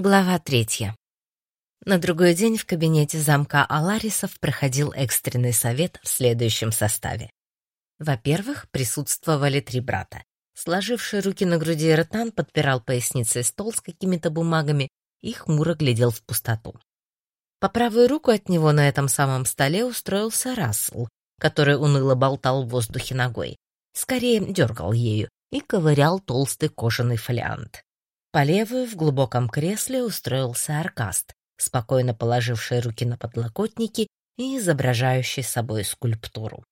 Глава третья. На другой день в кабинете замка Аларисов проходил экстренный совет в следующем составе. Во-первых, присутствовали три брата. Сложивший руки на груди Ротан подпирал поясницей стол с какими-то бумагами и хмуро глядел в пустоту. По правую руку от него на этом самом столе устроился Рассел, который уныло болтал в воздухе ногой, скорее дергал ею и ковырял толстый кожаный фолиант. По левую в глубоком кресле устроился Аркаст, спокойно положивший руки на подлокотники и изображающий собой скульптуру.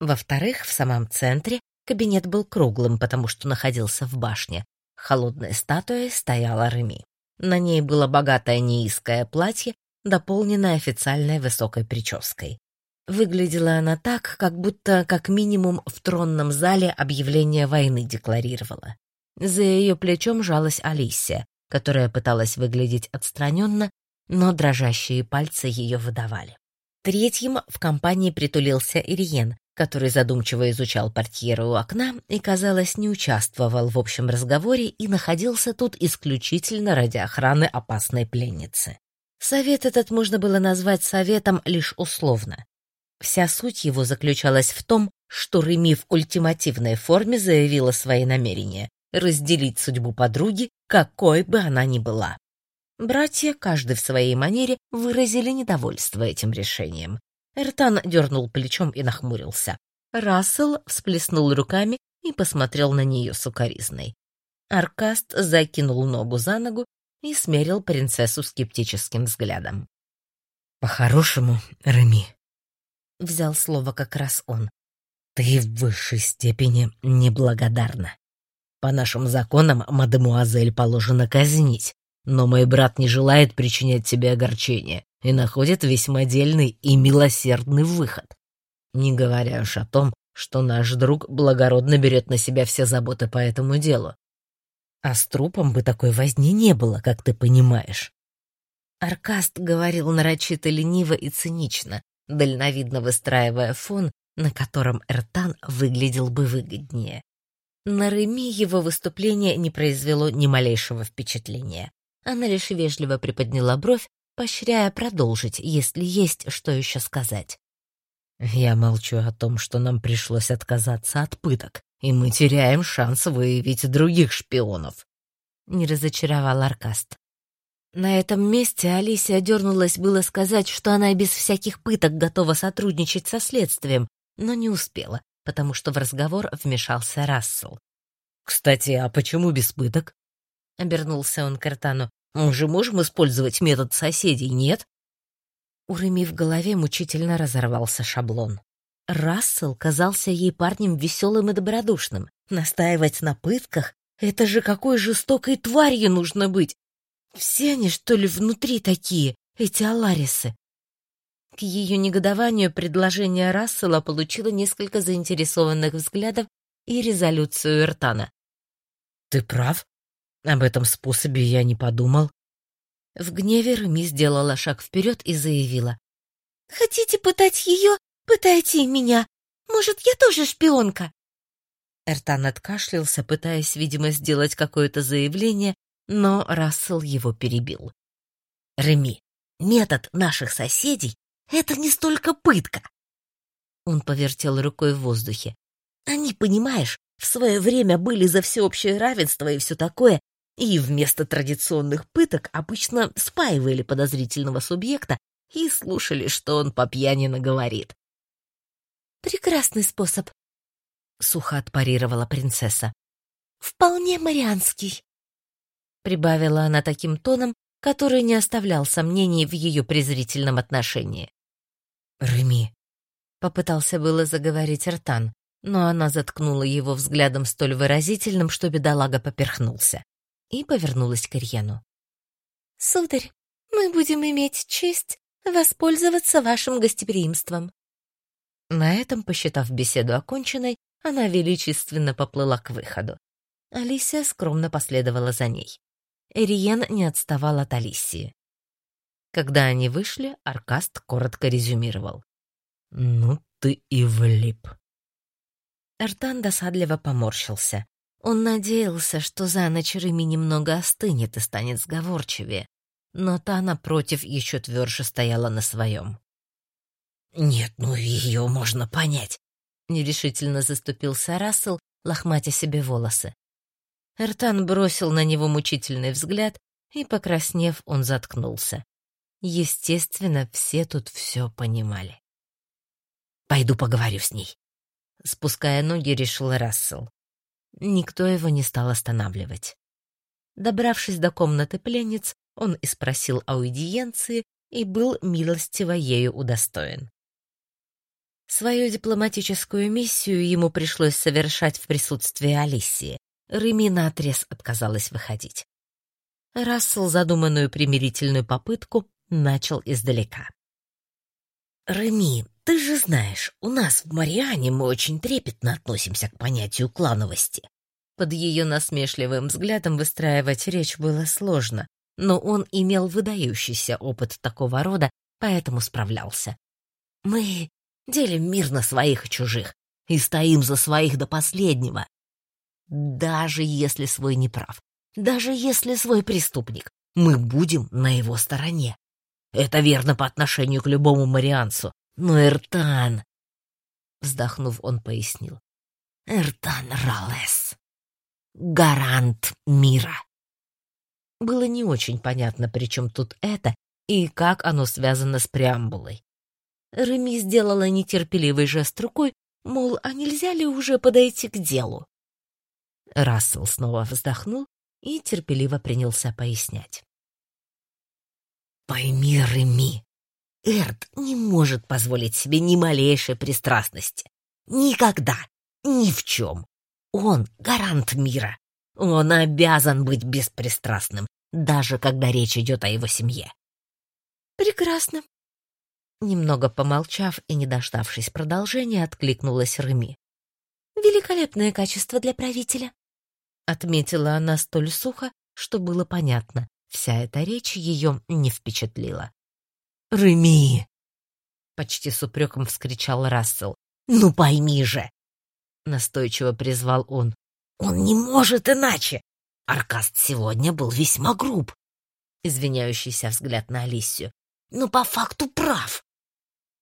Во-вторых, в самом центре кабинет был круглым, потому что находился в башне. Холодной статуей стояла Реми. На ней было богатое неиское платье, дополненное официальной высокой прической. Выглядела она так, как будто как минимум в тронном зале объявление войны декларировала. За ее плечом жалась Алисия, которая пыталась выглядеть отстраненно, но дрожащие пальцы ее выдавали. Третьим в компании притулился Ириен, который задумчиво изучал портьеру у окна и, казалось, не участвовал в общем разговоре и находился тут исключительно ради охраны опасной пленницы. Совет этот можно было назвать советом лишь условно. Вся суть его заключалась в том, что Реми в ультимативной форме заявила свои намерения разделить судьбу подруги, какой бы она ни была. Братья, каждый в своей манере, выразили недовольство этим решением. Эртан дернул плечом и нахмурился. Рассел всплеснул руками и посмотрел на нее сукоризной. Аркаст закинул ногу за ногу и смерил принцессу скептическим взглядом. «По-хорошему, Реми», — взял слово как раз он, — «ты в высшей степени неблагодарна. По нашим законам мадемуазель положено казнить, но мой брат не желает причинять тебе огорчение и находит весьма дельный и милосердный выход. Не говоря уж о том, что наш друг благородно берет на себя все заботы по этому делу. А с трупом бы такой возни не было, как ты понимаешь. Аркаст говорил нарочито лениво и цинично, дальновидно выстраивая фон, на котором Эртан выглядел бы выгоднее. На Реми его выступление не произвело ни малейшего впечатления. Она лишь вежливо приподняла бровь, поощряя продолжить, если есть что еще сказать. «Я молчу о том, что нам пришлось отказаться от пыток, и мы теряем шанс выявить других шпионов», — не разочаровал Аркаст. На этом месте Алисия дернулась было сказать, что она без всяких пыток готова сотрудничать со следствием, но не успела потому что в разговор вмешался Рассел. «Кстати, а почему без пыток?» — обернулся он к Эртану. «Мы же можем использовать метод соседей, нет?» У Реми в голове мучительно разорвался шаблон. Рассел казался ей парнем веселым и добродушным. Настаивать на пытках — это же какой жестокой тварью нужно быть! Все они, что ли, внутри такие, эти аларисы? К ее негодованию предложение Рассела получило несколько заинтересованных взглядов и резолюцию Эртана. «Ты прав. Об этом способе я не подумал». В гневе Реми сделала шаг вперед и заявила. «Хотите пытать ее? Пытайте меня. Может, я тоже шпионка?» Эртан откашлялся, пытаясь, видимо, сделать какое-то заявление, но Рассел его перебил. «Реми, метод наших соседей это не столько пытка. Он повертел рукой в воздухе. Они, понимаешь, в свое время были за всеобщее равенство и все такое, и вместо традиционных пыток обычно спаивали подозрительного субъекта и слушали, что он по пьяни наговорит. «Прекрасный способ», — сухо отпарировала принцесса. «Вполне марианский», — прибавила она таким тоном, который не оставлял сомнений в ее презрительном отношении. Реми. Попытался было заговорить Ртан, но она заткнула его взглядом столь выразительным, что бедолага поперхнулся, и повернулась к Ирьену. «Сударь, мы будем иметь честь воспользоваться вашим гостеприимством». На этом, посчитав беседу оконченной, она величественно поплыла к выходу. Алисия скромно последовала за ней. Эриен не отставал от Алисии. Когда они вышли, Аркаст коротко резюмировал. «Ну ты и влип». Эртан досадливо поморщился. Он надеялся, что за ночь Реми немного остынет и станет сговорчивее, но та, напротив, еще тверже стояла на своем. «Нет, ну ее можно понять», — нерешительно заступился Рассел, лохматя себе волосы. Эртан бросил на него мучительный взгляд, и, покраснев, он заткнулся. Естественно, все тут все понимали. «Пойду поговорю с ней», — спуская ноги, решил Рассел. Никто его не стал останавливать. Добравшись до комнаты пленниц, он и спросил аудиенции и был милостиво ею удостоен. Свою дипломатическую миссию ему пришлось совершать в присутствии Алисии. Реми наотрез отказалась выходить. Рассел задуманную примирительную попытку начал издалека. «Реми, ты же знаешь, у нас в Мариане мы очень трепетно относимся к понятию клановости. Под ее насмешливым взглядом выстраивать речь было сложно, но он имел выдающийся опыт такого рода, поэтому справлялся. Мы делим мир на своих и чужих и стоим за своих до последнего. Даже если свой не прав, даже если свой преступник, мы будем на его стороне. Это верно по отношению к любому марианцу, но Эртан...» Вздохнув, он пояснил. «Эртан Ралес. Гарант мира». Было не очень понятно, при чем тут это и как оно связано с преамбулой. Реми сделала нетерпеливый жест рукой, мол, а нельзя ли уже подойти к делу? Рассел снова вздохнул и терпеливо принялся пояснять. «Пойми, Реми, Эрт не может позволить себе ни малейшей пристрастности. Никогда, ни в чем. Он гарант мира. Он обязан быть беспристрастным, даже когда речь идет о его семье. Прекрасно. Немного помолчав и не дождавшись продолжения, откликнулась Реми. Великолепное качество для правителя. Отметила она столь сухо, что было понятно, вся эта речь ее не впечатлила. Реми!» Почти с упреком вскричал Рассел. «Ну пойми же!» Настойчиво призвал он. «Он не может иначе! Аркаст сегодня был весьма груб!» Извиняющийся взгляд на Алисию. «Но по факту прав!»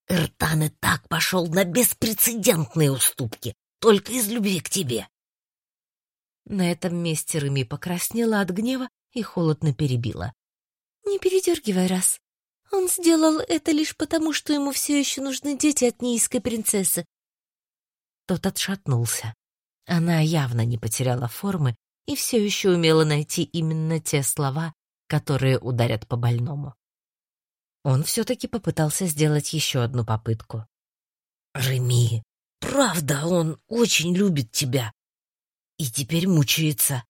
Эртан и так пошел на беспрецедентные уступки, только из любви к тебе. На этом месте Реми покраснела от гнева и холодно перебила. «Не передергивай раз. Он сделал это лишь потому, что ему все еще нужны дети от неиской принцессы. Тот отшатнулся. Она явно не потеряла формы и все еще умела найти именно те слова, которые ударят по больному. Он все-таки попытался сделать еще одну попытку. «Реми, правда, он очень любит тебя. И теперь мучается».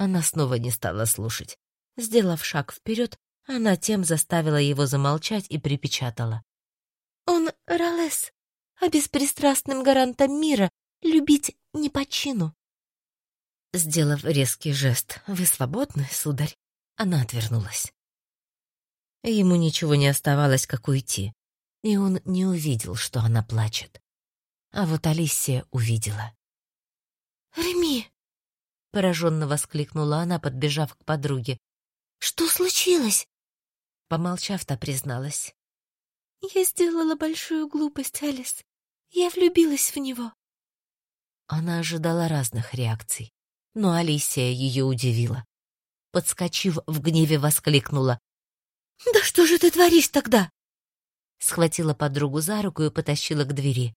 Она снова не стала слушать. Сделав шаг вперед, она тем заставила его замолчать и припечатала. «Он Ролес, а беспристрастным гарантом мира любить не по чину». Сделав резкий жест «Вы свободны, сударь?» она отвернулась. Ему ничего не оставалось, как уйти, и он не увидел, что она плачет. А вот Алисия увидела. «Реми!» — пораженно воскликнула она, подбежав к подруге. «Что случилось?» Помолчав, та призналась. «Я сделала большую глупость, Алис. Я влюбилась в него». Она ожидала разных реакций, но Алисия ее удивила. Подскочив в гневе, воскликнула. «Да что же ты творишь тогда?» Схватила подругу за руку и потащила к двери.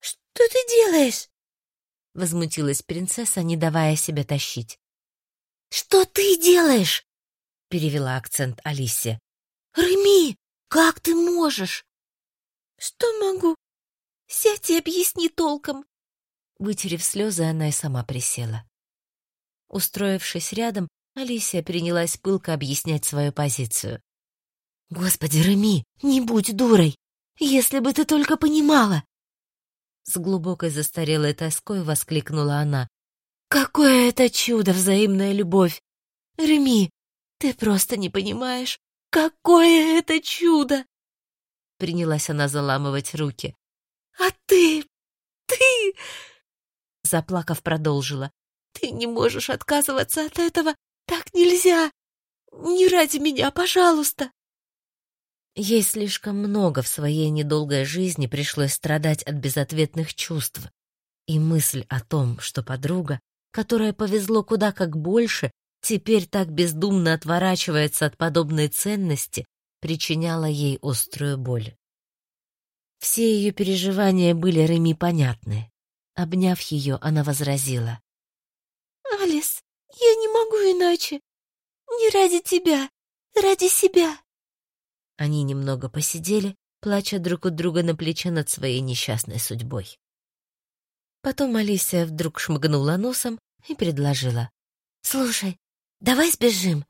«Что ты делаешь?» Возмутилась принцесса, не давая себя тащить. «Что ты делаешь?» Перевела акцент Алисия. Реми, как ты можешь? Что могу? Сядь и объясни толком. Вытерев слезы, она и сама присела. Устроившись рядом, Алисия принялась пылко объяснять свою позицию. «Господи, Реми, не будь дурой! Если бы ты только понимала!» С глубокой застарелой тоской воскликнула она. «Какое это чудо, взаимная любовь! Реми, ты просто не понимаешь, Какое это чудо! Принялась она заламывать руки. А ты, ты... Заплакав, продолжила. «Ты не можешь отказываться от этого! Так нельзя! Не ради меня, пожалуйста!» Ей слишком много в своей недолгой жизни пришлось страдать от безответных чувств. И мысль о том, что подруга, которая повезло куда как больше, теперь так бездумно отворачивается от подобной ценности, причиняла ей острую боль. Все ее переживания были Реми понятны. Обняв ее, она возразила. «Алис, я не могу иначе. Не ради тебя, ради себя». Они немного посидели, плача друг у друга на плече над своей несчастной судьбой. Потом Алисия вдруг шмыгнула носом и предложила. «Слушай, давай сбежим».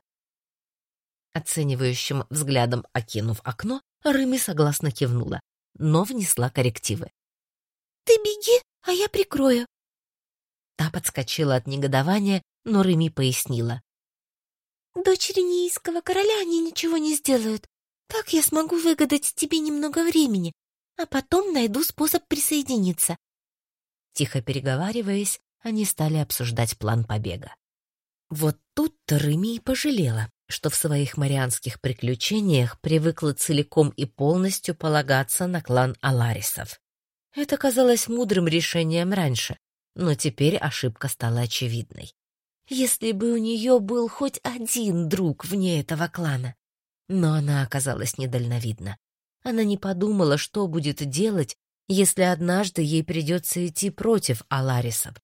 Оценивающим взглядом окинув окно, Рыми согласно кивнула, но внесла коррективы. «Ты беги, а я прикрою». Та подскочила от негодования, но Реми пояснила. «Дочери неиского короля они ничего не сделают. Так я смогу выгадать тебе немного времени, а потом найду способ присоединиться». Тихо переговариваясь, они стали обсуждать план побега. Вот тут-то Реми и пожалела, что в своих марианских приключениях привыкла целиком и полностью полагаться на клан Аларисов. Это казалось мудрым решением раньше, но теперь ошибка стала очевидной. Если бы у нее был хоть один друг вне этого клана. Но она оказалась недальновидна. Она не подумала, что будет делать, если однажды ей придется идти против Аларисов,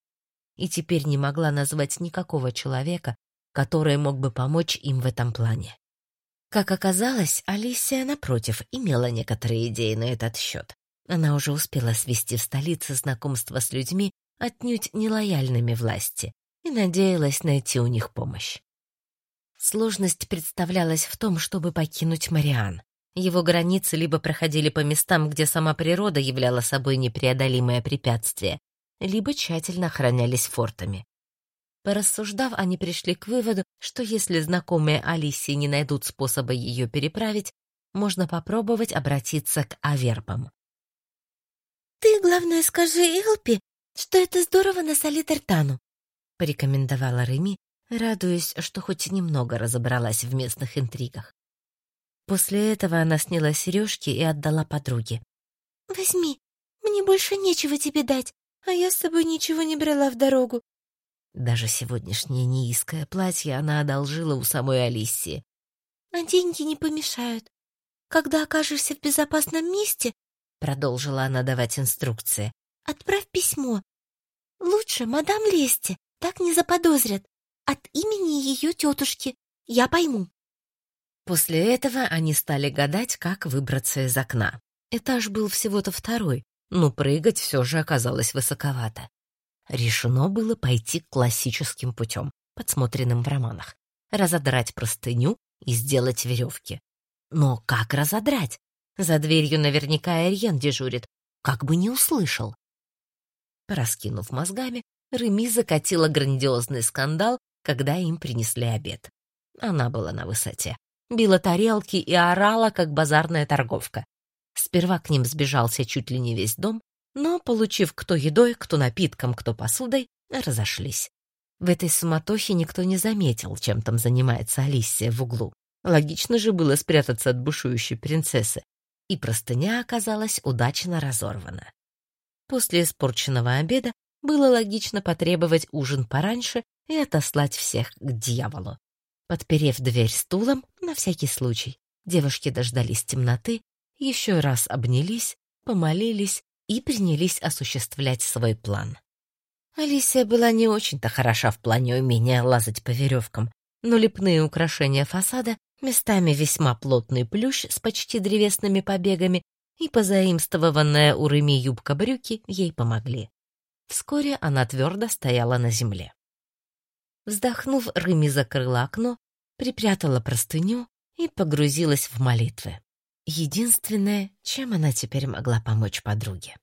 и теперь не могла назвать никакого человека, который мог бы помочь им в этом плане. Как оказалось, Алисия, напротив, имела некоторые идеи на этот счет. Она уже успела свести в столице знакомство с людьми, отнюдь нелояльными власти, и надеялась найти у них помощь. Сложность представлялась в том, чтобы покинуть Мариан. Его границы либо проходили по местам, где сама природа являла собой непреодолимое препятствие, либо тщательно охранялись фортами. Порассуждав, они пришли к выводу, что если знакомые Алисии не найдут способа ее переправить, можно попробовать обратиться к Авербам. «Ты, главное, скажи Элпи, что это здорово насолит Эртану», — порекомендовала Реми, радуясь, что хоть немного разобралась в местных интригах. После этого она сняла сережки и отдала подруге. «Возьми, мне больше нечего тебе дать, а я с собой ничего не брала в дорогу. Даже сегодняшнее неиское платье она одолжила у самой Алисии. А деньги не помешают. Когда окажешься в безопасном месте, продолжила она давать инструкции, отправь письмо. Лучше мадам Лести, так не заподозрят. От имени ее тетушки. Я пойму. После этого они стали гадать, как выбраться из окна. Этаж был всего-то второй, но прыгать все же оказалось высоковато. Решено было пойти классическим путем, подсмотренным в романах. Разодрать простыню и сделать веревки. Но как разодрать? За дверью наверняка Ариен дежурит, как бы не услышал. Пораскинув мозгами, Реми закатила грандиозный скандал, когда им принесли обед. Она была на высоте. Била тарелки и орала, как базарная торговка. Сперва к ним сбежался чуть ли не весь дом, но, получив кто едой, кто напитком, кто посудой, разошлись. В этой суматохе никто не заметил, чем там занимается Алисия в углу. Логично же было спрятаться от бушующей принцессы, и простыня оказалась удачно разорвана. После испорченного обеда было логично потребовать ужин пораньше и отослать всех к дьяволу. Подперев дверь стулом, на всякий случай, девушки дождались темноты еще раз обнялись, помолились и принялись осуществлять свой план. Алисия была не очень-то хороша в плане умения лазать по веревкам, но лепные украшения фасада, местами весьма плотный плющ с почти древесными побегами и позаимствованная у Реми юбка-брюки ей помогли. Вскоре она твердо стояла на земле. Вздохнув, Реми закрыла окно, припрятала простыню и погрузилась в молитвы. Единственное, чем она теперь могла помочь подруге.